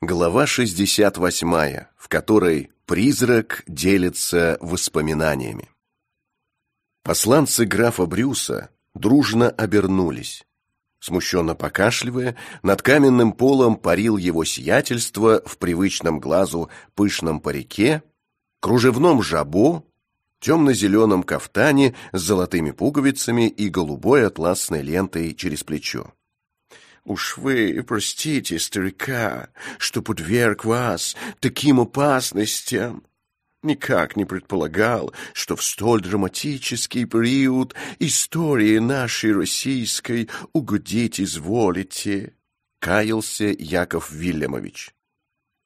Глава 68, в которой призрак делится воспоминаниями. Посланцы графа Брюса дружно обернулись. Смущенно покашливая, над каменным полом парил его сиятельство в привычном глазу пышном парике, кружевном жабо, темно-зеленом кафтане с золотыми пуговицами и голубой атласной лентой через плечо. Уж вы простите старика, что подверг вас таким опасностям. Никак не предполагал, что в столь драматический период истории нашей российской угодить изволите, каялся Яков Вильямович.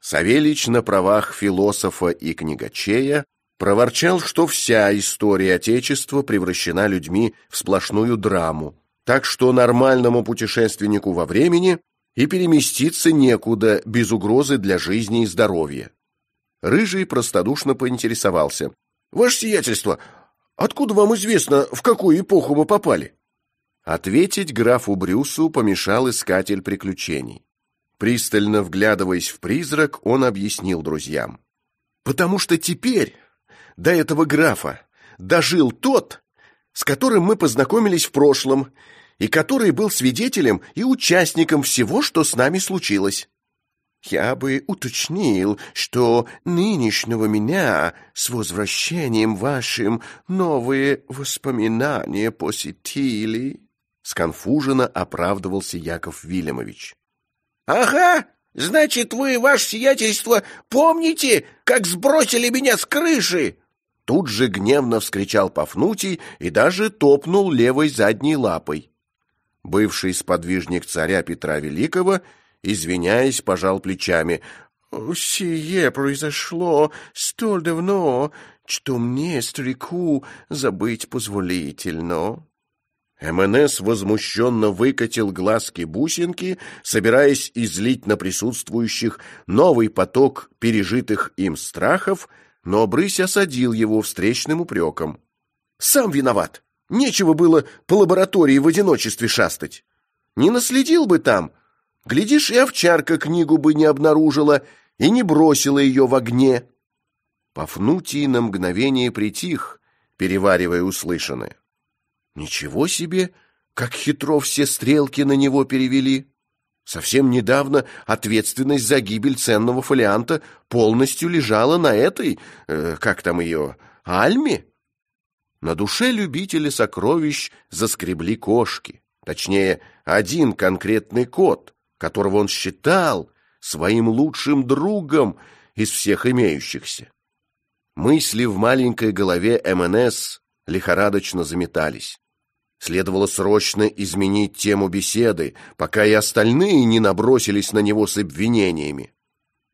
Савельич на правах философа и книгачея проворчал, что вся история Отечества превращена людьми в сплошную драму, так что нормальному путешественнику во времени и переместиться некуда без угрозы для жизни и здоровья. Рыжий простодушно поинтересовался. «Ваше сиятельство, откуда вам известно, в какую эпоху мы попали?» Ответить графу Брюсу помешал искатель приключений. Пристально вглядываясь в призрак, он объяснил друзьям. «Потому что теперь до этого графа дожил тот, с которым мы познакомились в прошлом, и который был свидетелем и участником всего, что с нами случилось. Я бы уточнил, что нынешнего меня с возвращением вашим новые воспоминания посетили. Сконфуженно оправдывался Яков Вильямович. «Ага, значит, вы, ваше сиятельство, помните, как сбросили меня с крыши?» Тут же гневно вскричал Пафнутий и даже топнул левой задней лапой. Бывший сподвижник царя Петра Великого, извиняясь, пожал плечами. «Сие произошло столь давно, что мне, старику, забыть позволительно». МНС возмущенно выкатил глазки-бусинки, собираясь излить на присутствующих новый поток пережитых им страхов, но Брысь осадил его встречным упреком. «Сам виноват! Нечего было по лаборатории в одиночестве шастать. Не наследил бы там. Глядишь, и овчарка книгу бы не обнаружила и не бросила ее в огне». Пафнутий на мгновение притих, переваривая услышанное. «Ничего себе, как хитро все стрелки на него перевели!» Совсем недавно ответственность за гибель ценного фолианта полностью лежала на этой, э, как там ее, Альме. На душе любителя сокровищ заскребли кошки. Точнее, один конкретный кот, которого он считал своим лучшим другом из всех имеющихся. Мысли в маленькой голове МНС лихорадочно заметались. Следовало срочно изменить тему беседы, пока и остальные не набросились на него с обвинениями.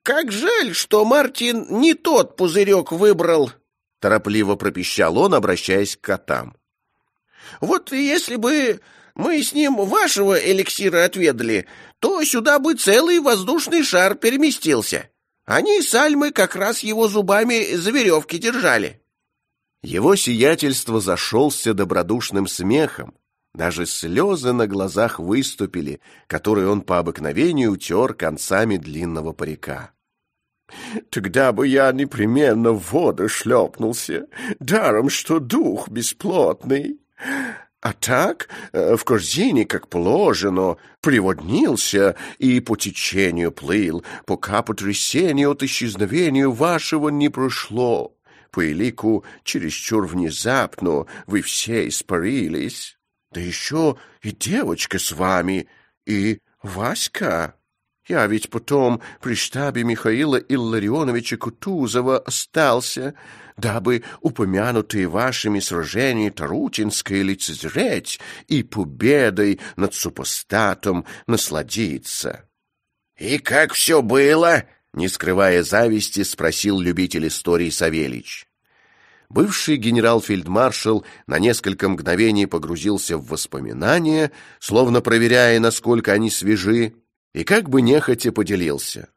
«Как жаль, что Мартин не тот пузырек выбрал!» Торопливо пропищал он, обращаясь к котам. «Вот если бы мы с ним вашего эликсира отведали, то сюда бы целый воздушный шар переместился. Они с Альмой как раз его зубами за веревки держали». Его сиятельство зашелся добродушным смехом. Даже слезы на глазах выступили, которые он по обыкновению утер концами длинного парика. «Тогда бы я непременно в воду шлепнулся, даром, что дух бесплотный. А так, э, в корзине, как положено, приводнился и по течению плыл, пока потрясение от исчезновения вашего не прошло» по элику чересчур внезапно вы все испарились. Да еще и девочка с вами, и Васька. Я ведь потом при штабе Михаила Илларионовича Кутузова остался, дабы упомянутые вашими сражения Тарутинское лицезреть и победой над супостатом насладиться. — И как все было? Не скрывая зависти, спросил любитель истории Савельич. Бывший генерал-фельдмаршал на несколько мгновений погрузился в воспоминания, словно проверяя, насколько они свежи, и как бы нехотя поделился.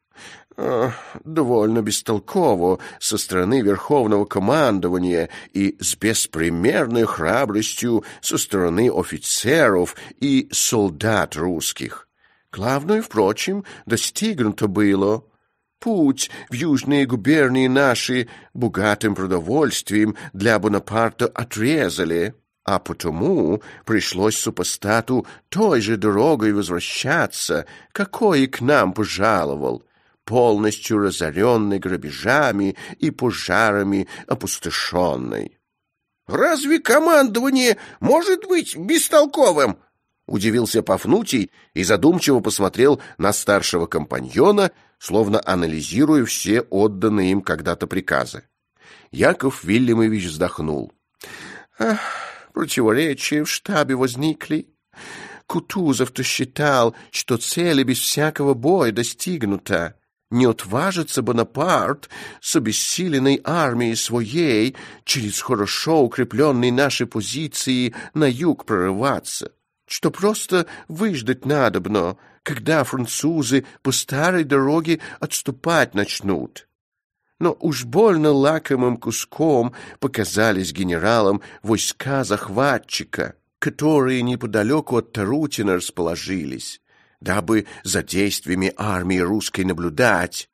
«Довольно бестолково со стороны Верховного командования и с беспримерной храбростью со стороны офицеров и солдат русских. Главное, впрочем, достигнуто было — Путь в южные губернии наши богатым продовольствием для Бонапарта отрезали, а потому пришлось супостату той же дорогой возвращаться, какой и к нам пожаловал, полностью разоренный грабежами и пожарами опустошенной. «Разве командование может быть бестолковым?» Удивился Пафнутий и задумчиво посмотрел на старшего компаньона, словно анализируя все отданные им когда-то приказы. Яков Вильямович вздохнул. «Ах, противоречия в штабе возникли. Кутузов-то считал, что цели без всякого боя достигнута. Не отважится Бонапарт с обессиленной армией своей через хорошо укрепленные наши позиции на юг прорываться, что просто выждать надобно, когда французы по старой дороге отступать начнут. Но уж больно лакомым куском показались генералам войска захватчика, которые неподалеку от Тарутина расположились дабы за действиями армии русской наблюдать.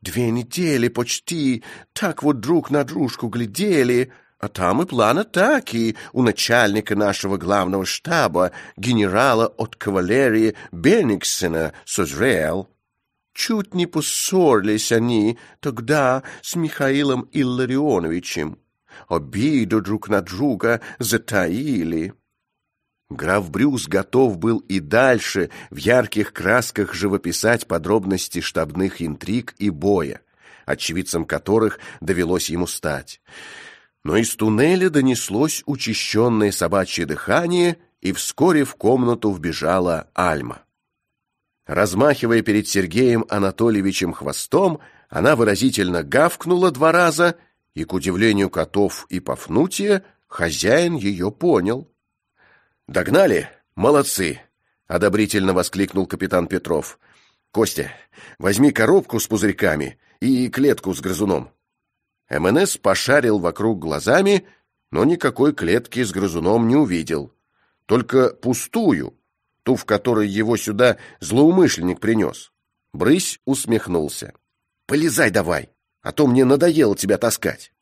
Две недели почти так вот друг на дружку глядели, а там и план атаки у начальника нашего главного штаба, генерала от кавалерии Бениксена, созрел. Чуть не поссорились они тогда с Михаилом Илларионовичем. Обиду друг на друга затаили. Граф Брюс готов был и дальше в ярких красках живописать подробности штабных интриг и боя, очевидцем которых довелось ему стать. Но из туннеля донеслось учащенное собачье дыхание, и вскоре в комнату вбежала Альма. Размахивая перед Сергеем Анатольевичем хвостом, она выразительно гавкнула два раза, и, к удивлению котов и Пафнутия, хозяин ее понял. «Догнали? Молодцы!» — одобрительно воскликнул капитан Петров. «Костя, возьми коробку с пузырьками и клетку с грызуном». МНС пошарил вокруг глазами, но никакой клетки с грызуном не увидел. Только пустую, ту, в которой его сюда злоумышленник принес. Брысь усмехнулся. «Полезай давай, а то мне надоело тебя таскать».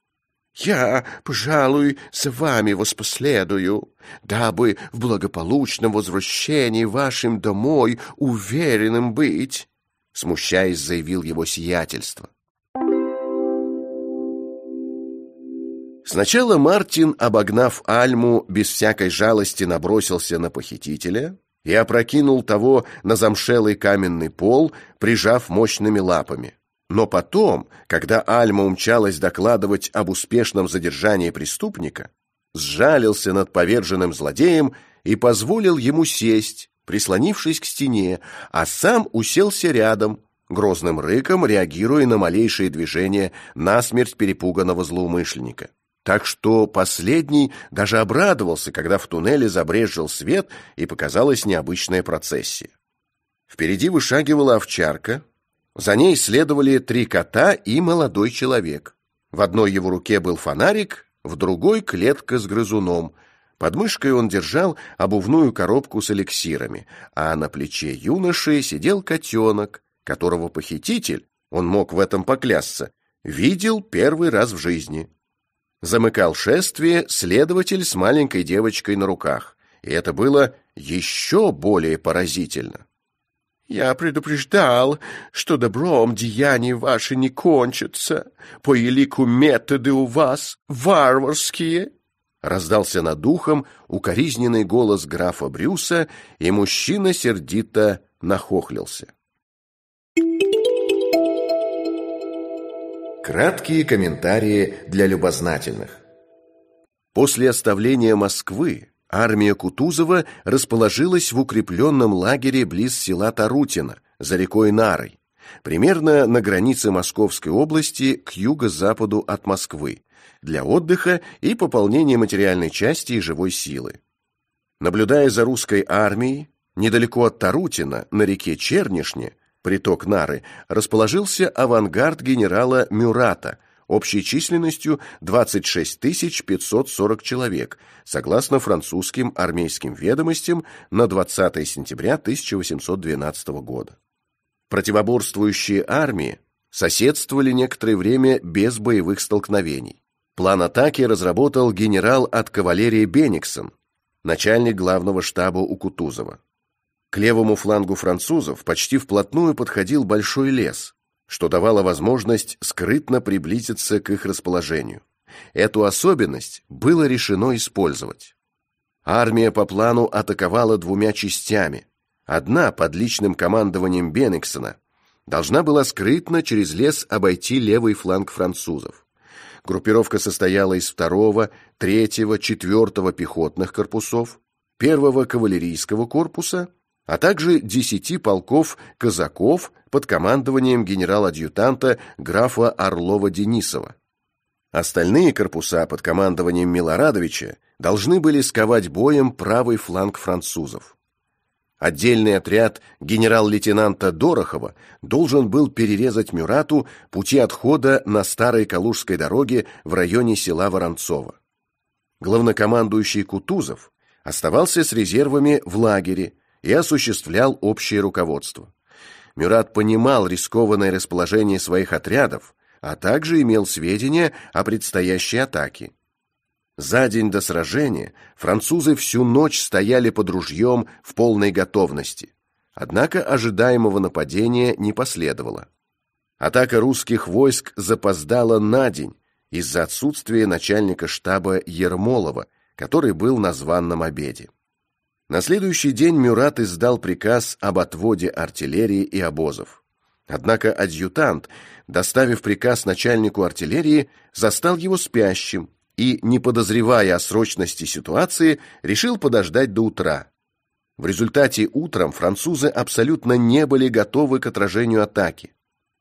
Я, пожалуй, за вами воспоследую, дабы в благополучном возвращении вашим домой уверенным быть, смущаясь, заявил его сиятельство. Сначала Мартин, обогнав Альму, без всякой жалости набросился на похитителя и опрокинул того на замшелый каменный пол, прижав мощными лапами. Но потом, когда Альма умчалась докладывать об успешном задержании преступника, сжалился над поверженным злодеем и позволил ему сесть, прислонившись к стене, а сам уселся рядом, грозным рыком реагируя на малейшие движения насмерть перепуганного злоумышленника. Так что последний даже обрадовался, когда в туннеле забрезжил свет и показалась необычная процессия. Впереди вышагивала овчарка, за ней следовали три кота и молодой человек. В одной его руке был фонарик, в другой — клетка с грызуном. Под мышкой он держал обувную коробку с эликсирами, а на плече юноши сидел котенок, которого похититель, он мог в этом поклясться, видел первый раз в жизни. Замыкал шествие следователь с маленькой девочкой на руках, и это было еще более поразительно. Я предупреждал, что добром деяния ваши не кончатся, по елику методы у вас варварские. Раздался над ухом укоризненный голос графа Брюса, и мужчина сердито нахохлился. Краткие комментарии для любознательных. После оставления Москвы Армия Кутузова расположилась в укрепленном лагере близ села Тарутино, за рекой Нарой, примерно на границе Московской области к юго-западу от Москвы, для отдыха и пополнения материальной части и живой силы. Наблюдая за русской армией, недалеко от Тарутина, на реке Чернишне, приток Нары, расположился авангард генерала Мюрата – общей численностью 26 540 человек, согласно французским армейским ведомостям на 20 сентября 1812 года. Противоборствующие армии соседствовали некоторое время без боевых столкновений. План атаки разработал генерал от кавалерии Бениксон, начальник главного штаба у Кутузова. К левому флангу французов почти вплотную подходил большой лес, что давало возможность скрытно приблизиться к их расположению. Эту особенность было решено использовать. Армия по плану атаковала двумя частями. Одна под личным командованием Бенниксона должна была скрытно через лес обойти левый фланг французов. Группировка состояла из второго, третьего, четвертого пехотных корпусов, первого кавалерийского корпуса, а также десяти полков казаков под командованием генерал-адъютанта графа Орлова-Денисова. Остальные корпуса под командованием Милорадовича должны были сковать боем правый фланг французов. Отдельный отряд генерал-лейтенанта Дорохова должен был перерезать Мюрату пути отхода на старой Калужской дороге в районе села Воронцово. Главнокомандующий Кутузов оставался с резервами в лагере и осуществлял общее руководство. Мюрат понимал рискованное расположение своих отрядов, а также имел сведения о предстоящей атаке. За день до сражения французы всю ночь стояли под ружьем в полной готовности. Однако ожидаемого нападения не последовало. Атака русских войск запоздала на день из-за отсутствия начальника штаба Ермолова, который был на званном обеде. На следующий день Мюрат издал приказ об отводе артиллерии и обозов. Однако адъютант, доставив приказ начальнику артиллерии, застал его спящим и, не подозревая о срочности ситуации, решил подождать до утра. В результате утром французы абсолютно не были готовы к отражению атаки.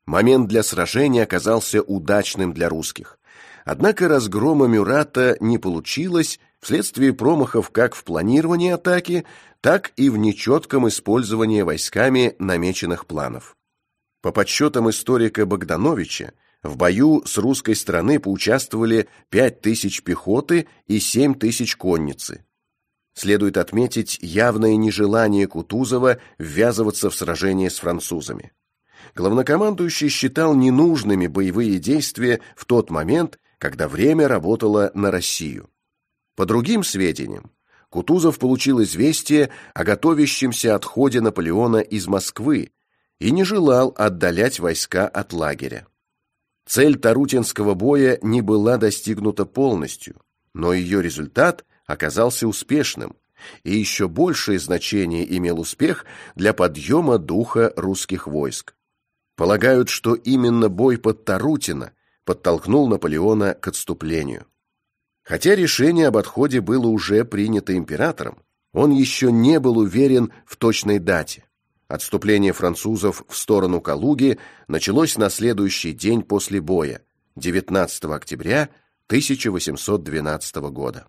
Момент для сражения оказался удачным для русских. Однако разгрома Мюрата не получилось вследствие промахов как в планировании атаки, так и в нечетком использовании войсками намеченных планов. По подсчетам историка Богдановича, в бою с русской стороны поучаствовали 5 тысяч пехоты и 7 тысяч конницы. Следует отметить явное нежелание Кутузова ввязываться в сражение с французами. Главнокомандующий считал ненужными боевые действия в тот момент, когда время работало на Россию. По другим сведениям, Кутузов получил известие о готовящемся отходе Наполеона из Москвы и не желал отдалять войска от лагеря. Цель Тарутинского боя не была достигнута полностью, но ее результат оказался успешным, и еще большее значение имел успех для подъема духа русских войск. Полагают, что именно бой под Тарутино подтолкнул Наполеона к отступлению. Хотя решение об отходе было уже принято императором, он еще не был уверен в точной дате. Отступление французов в сторону Калуги началось на следующий день после боя, 19 октября 1812 года.